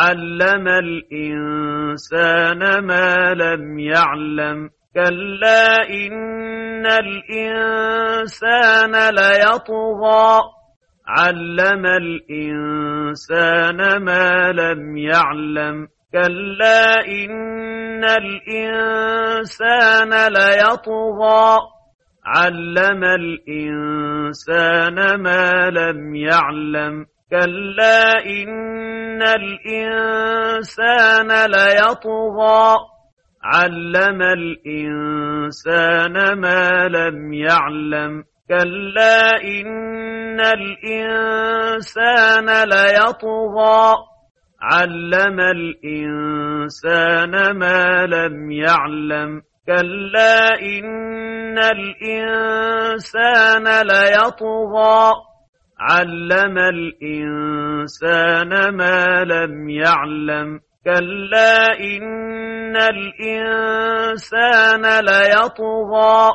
علم الإنسان ما لم يعلم كلا إن الإنسان ليطغى علم الإنسان ما لم يعلم كلا إن الإنسان ليطغى علم الإنسان ما لم يعلم كلا إن الإنسان ليطغى. علم الإنسان ما لم يعلم. كلا إن الإنسان ليطغى. علم الإنسان ما لم يعلم. كلا إن الإنسان ليطغى. علم الإنسان ما لم يعلم. كلا إن الإنسان ليطغى.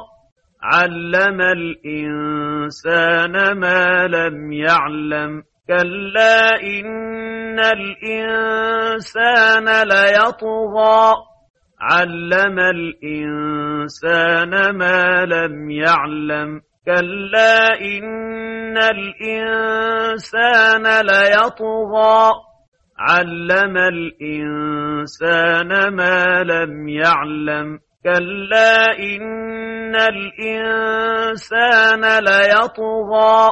علم الإنسان ما لم يعلم. كلا إن الإنسان ليطغى. علم الإنسان ما لم يعلم. كلا إن الإنسان ليطغى. علم الإنسان ما لم يعلم. كلا إن الإنسان ليطغى.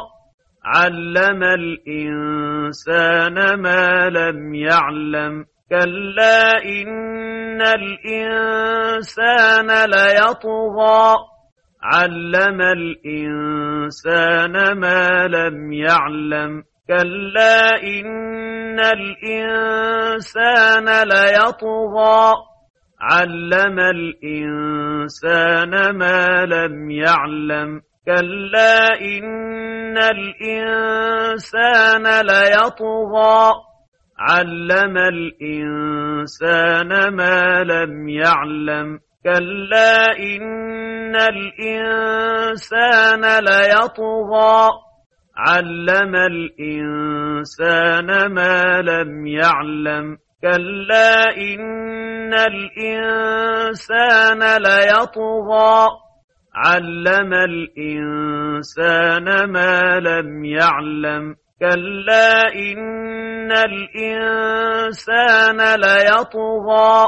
علم الإنسان ما لم يعلم. كلا إن الإنسان ليطغى. علم الإنسان ما لم يعلم. كلا إن الإنسان ليطغى. علم الإنسان ما لم يعلم. كلا إن الإنسان ليطغى. علم الإنسان ما لم يعلم. كلا إن الإنسان ليطغى. علم الإنسان ما لم يعلم. كلا إن الإنسان ليطغى. علم الإنسان ما لم يعلم. كلا إن الإنسان ليطغى.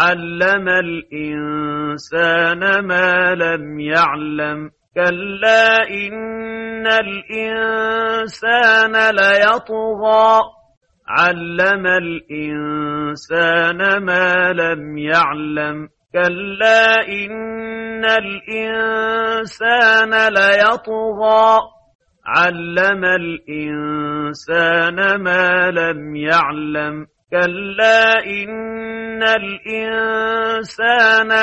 علم الإنسان ما لم يعلم. كلا إن الإنسان ليطغى. علم الإنسان ما لم يعلم. كلا إن الإنسان ليطغى. علم الإنسان ما لم يعلم. كلا إن الإنسان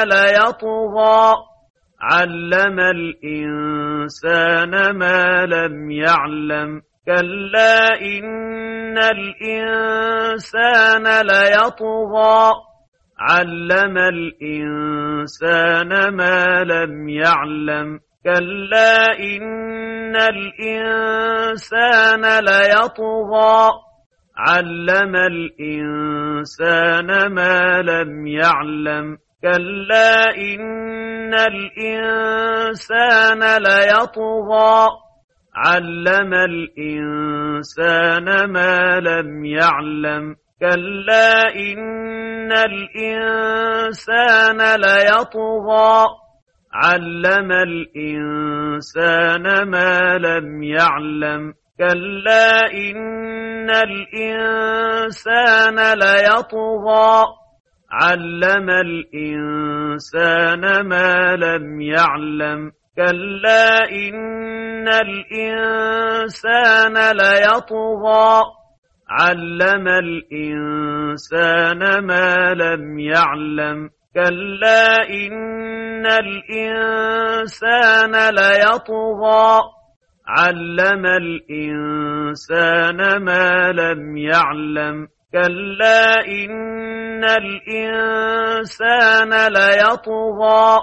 ليطغى. علم الإنسان ما لم يعلم. كلا إن الإنسان ليطغى. علم الإنسان ما لم يعلم. كلا إن الإنسان ليطغى. علم الإنسان ما لم يعلم كلا إن الإنسان ليطغى علم الإنسان ما لم يعلم كلا إن الإنسان ليطغى علم الإنسان ما لم يعلم كلا إن الإنسان ليطغى. علم الإنسان ما لم يعلم. كلا إن الإنسان ليطغى. علم الإنسان ما لم يعلم. كلا إن الإنسان ليطغى. علم الإنسان ما لم يعلم. كلا إن الإنسان ليطغى.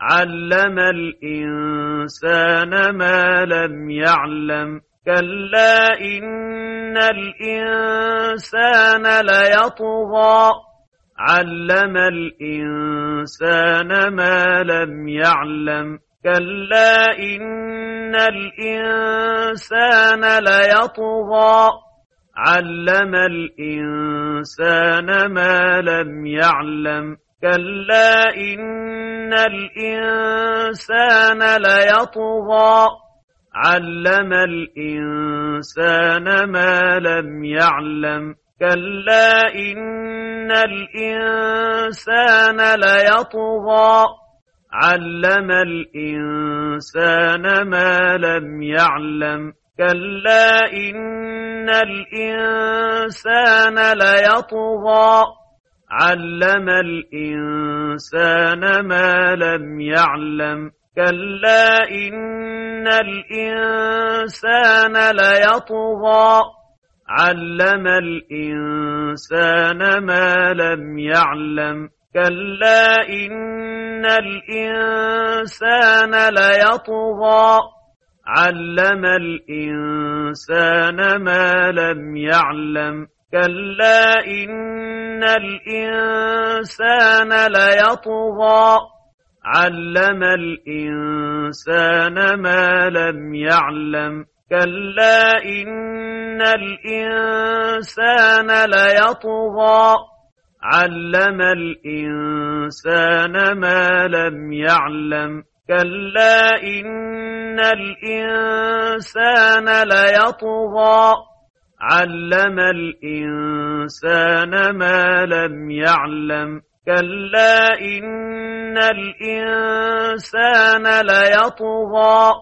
علم الإنسان ما لم يعلم. كلا إن الإنسان ليطغى. علم الإنسان ما لم يعلم. كلا إن الإنسان ليطغى. علم الإنسان ما لم يعلم. كلا إن الإنسان ليطغى. علم الإنسان ما لم يعلم. كلا إن الإنسان ليطغى. علم الإنسان ما لم يعلم كلا إن الإنسان ليطغى علم الإنسان ما لم يعلم كلا إن الإنسان ليطغى علم الإنسان ما لم يعلم كلا إن الإنسان ليطغى. علم الإنسان ما لم يعلم. كلا إن الإنسان ليطغى. علم الإنسان ما لم يعلم. كلا إن الإنسان ليطغى. علم الإنسان ما لم يعلم كلا إن الإنسان ليطغى علم الإنسان ما لم يعلم كلا إن الإنسان ليطغى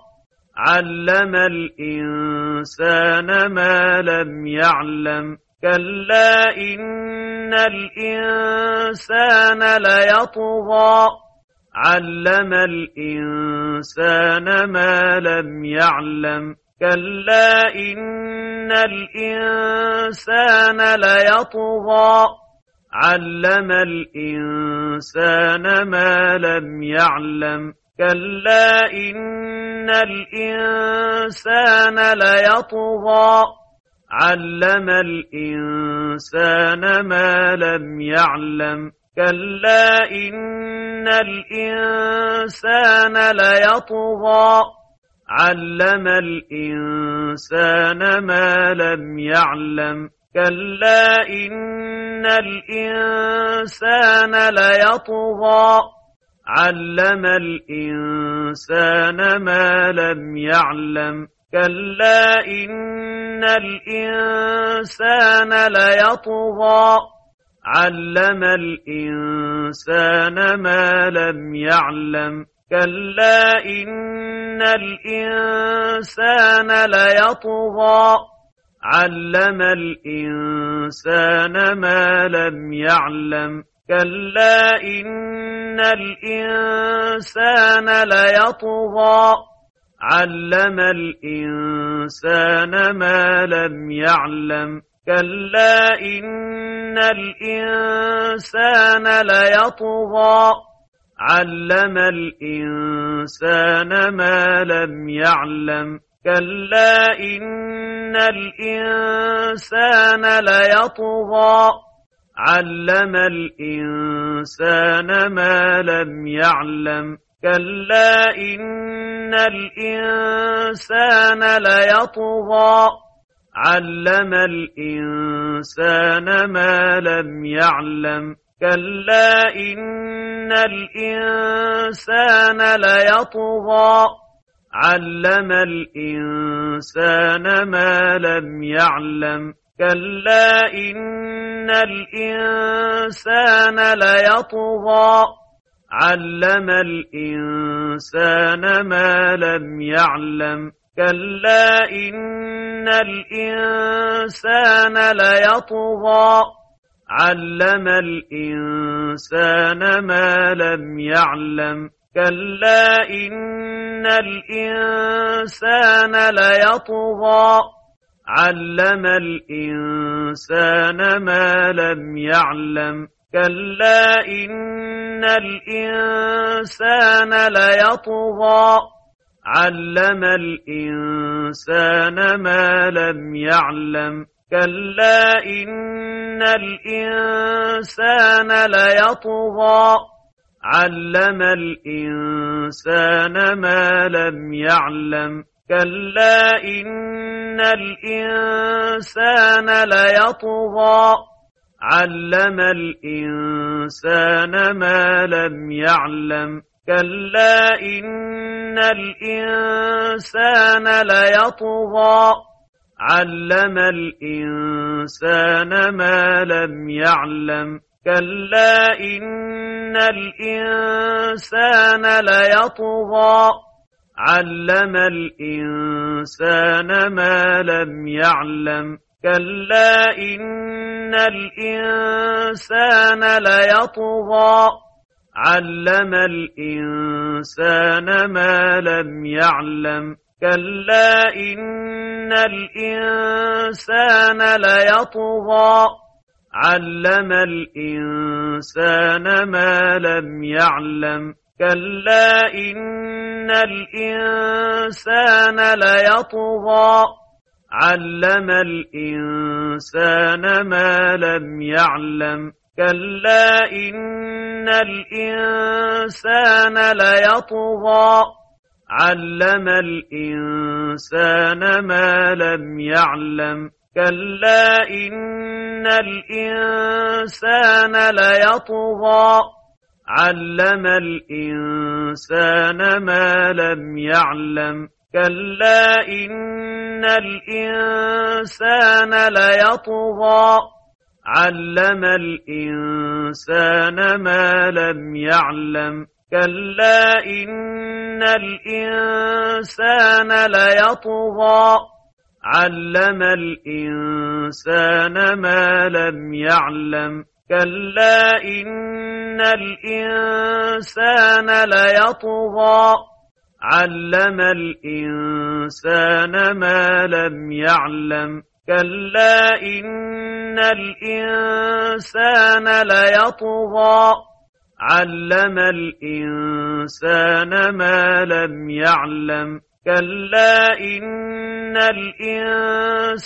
علم الإنسان ما لم يعلم كلا إن الإنسان ليطغى. علم الإنسان ما لم يعلم. كلا إن الإنسان ليطغى. علم الإنسان ما لم يعلم. كلا إن الإنسان ليطغى. علم الإنسان ما لم يعلم كلا إن الإنسان ليطغى علم الإنسان ما لم يعلم كلا إن الإنسان ليطغى علم الإنسان ما لم يعلم كلا إن الإنسان ليطغى. علم الإنسان ما لم يعلم. كلا إن الإنسان ليطغى. علم الإنسان ما لم يعلم. كلا إن الإنسان ليطغى. علم الإنسان ما لم يعلم كلا إن الإنسان ليطغى علم الإنسان ما لم يعلم كلا إن الإنسان ليطغى علم الإنسان ما لم يعلم كلا إن الإنسان ليطغى. علم الإنسان ما لم يعلم. كلا إن الإنسان ليطغى. علم الإنسان ما لم يعلم. كلا إن الإنسان ليطغى. علم الإنسان ما لم يعلم كلا إن الإنسان ليطغى. علم الإنسان ما لم يعلم كلا إن الإنسان ليطغى. علم الإنسان ما لم يعلم كلا إن الإنسان ليطغى. علم الإنسان ما لم يعلم. كلا إن الإنسان ليطغى. علم الإنسان ما لم يعلم. كلا إن الإنسان ليطغى. علم الإنسان ما لم يعلم كلا إن الإنسان ليطغى علم الإنسان ما لم يعلم كلا إن الإنسان ليطغى علم الإنسان ما لم يعلم كلا إن الإنسان ليطغى. علم الإنسان ما لم يعلم. كلا إن الإنسان ليطغى. علم الإنسان ما لم يعلم. كلا إن الإنسان ليطغى. علم الإنسان ما لم يعلم كلا إن الإنسان ليطغى علم الإنسان ما لم يعلم كلا إن الإنسان ليطغى علم الإنسان ما لم يعلم كلا إن الإنسان ليطغى. علم الإنسان ما لم يعلم. كلا إن الإنسان ليطغى. علم الإنسان ما لم يعلم. كلا إن الإنسان ليطغى. علم الإنسان ما لم يعلم كلا إن الإنسان ليطغى علم الإنسان ما لم يعلم كلا إن الإنسان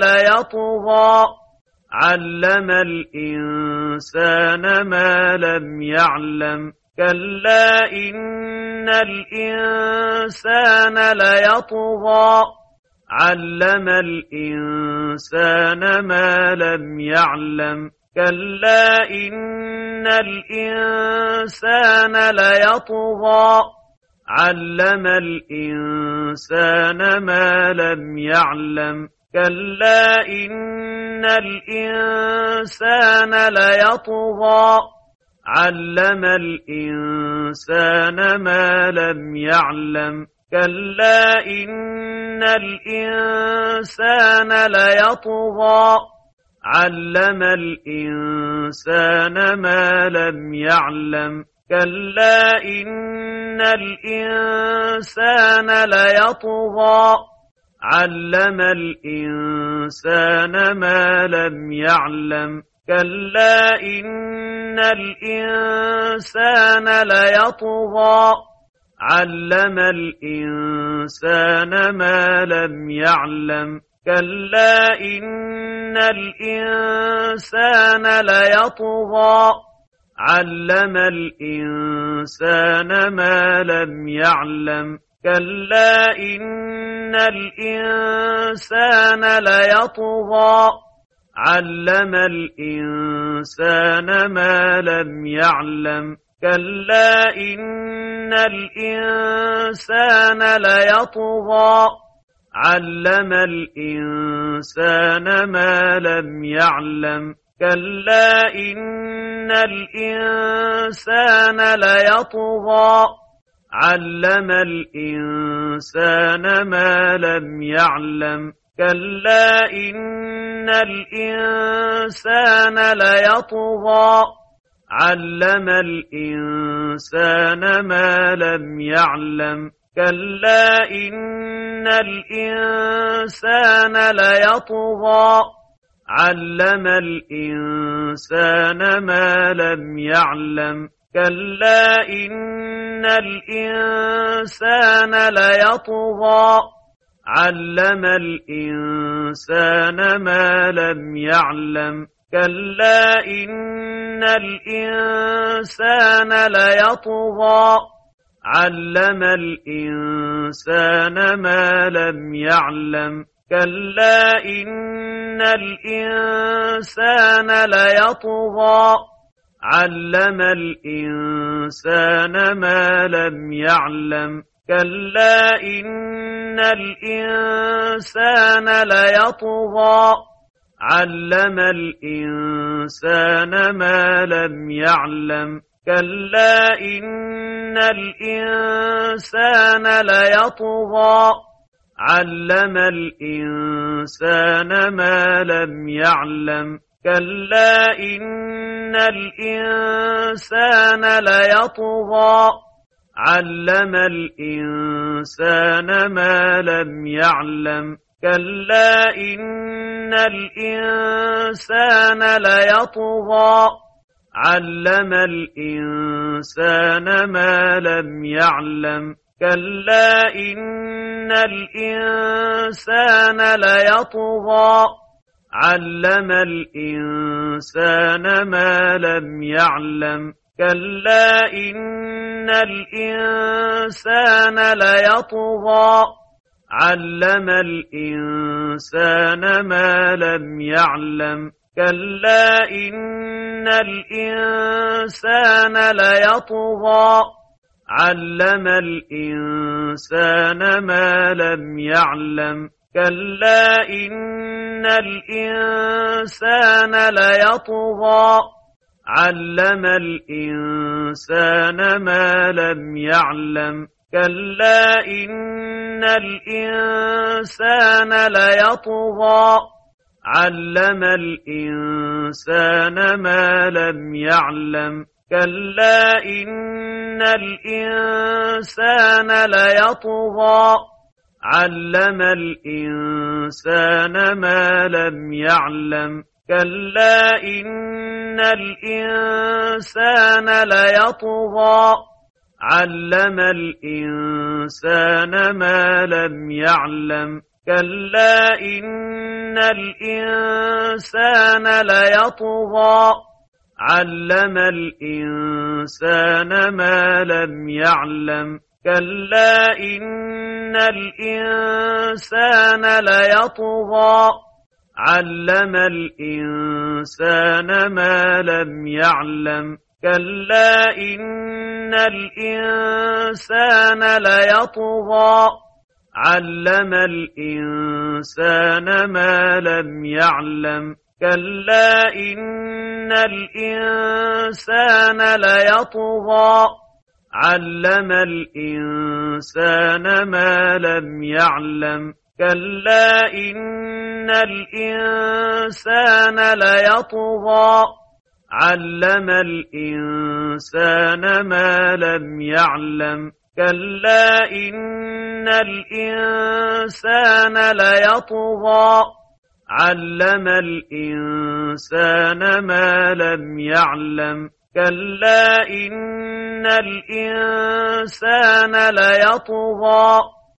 ليطغى علم الإنسان ما لم يعلم كلا إن الإنسان ليطغى. علم الإنسان ما لم يعلم. كلا إن الإنسان ليطغى. علم الإنسان ما لم يعلم. كلا إن الإنسان ليطغى. علم الإنسان ما لم يعلم كلا إن الإنسان ليطغى علم الإنسان ما لم يعلم كلا إن الإنسان ليطغى علم الإنسان ما لم يعلم كلا إن الإنسان ليطغى. علم الإنسان ما لم يعلم. كلا إن الإنسان ليطغى. علم الإنسان ما لم يعلم. كلا إن الإنسان ليطغى. علم الإنسان ما لم يعلم كلا إن الإنسان ليطغى علم الإنسان ما لم يعلم كلا إن الإنسان ليطغى علم الإنسان ما لم يعلم كلا إن الإنسان ليطغى. علم الإنسان ما لم يعلم. كلا إن الإنسان ليطغى. علم الإنسان ما لم يعلم. كلا إن الإنسان ليطغى. علم الإنسان ما لم يعلم كلا إن الإنسان ليطغى علم الإنسان ما لم يعلم كلا إن الإنسان ليطغى علم الإنسان ما لم يعلم كلا إن الإنسان ليطغى. علم الإنسان ما لم يعلم. كلا إن الإنسان ليطغى. علم الإنسان ما لم يعلم. كلا إن الإنسان ليطغى. علم الإنسان ما لم يعلم كلا إن الإنسان ليطغى علم الإنسان ما لم يعلم كلا إن الإنسان ليطغى علم الإنسان ما لم يعلم كلا إن الإنسان ليطغى. علم الإنسان ما لم يعلم. كلا إن الإنسان ليطغى. علم الإنسان ما لم يعلم. كلا إن الإنسان ليطغى. علم الإنسان ما لم يعلم كلا إن الإنسان ليطغى علم الإنسان ما لم يعلم كلا إن الإنسان ليطغى علم الإنسان ما لم يعلم كلا إن الإنسان ليطغى. علم الإنسان ما لم يعلم. كلا إن الإنسان ليطغى. علم الإنسان ما لم يعلم. كلا إن الإنسان ليطغى. علم الإنسان ما لم يعلم كلا إن الإنسان ليطغى. علم الإنسان ما لم يعلم كلا إن الإنسان ليطغى. علم الإنسان ما لم يعلم كلا إن الإنسان ليطغى. علم الإنسان ما لم يعلم. كلا إن الإنسان ليطغى. علم الإنسان ما لم يعلم. كلا إن الإنسان ليطغى.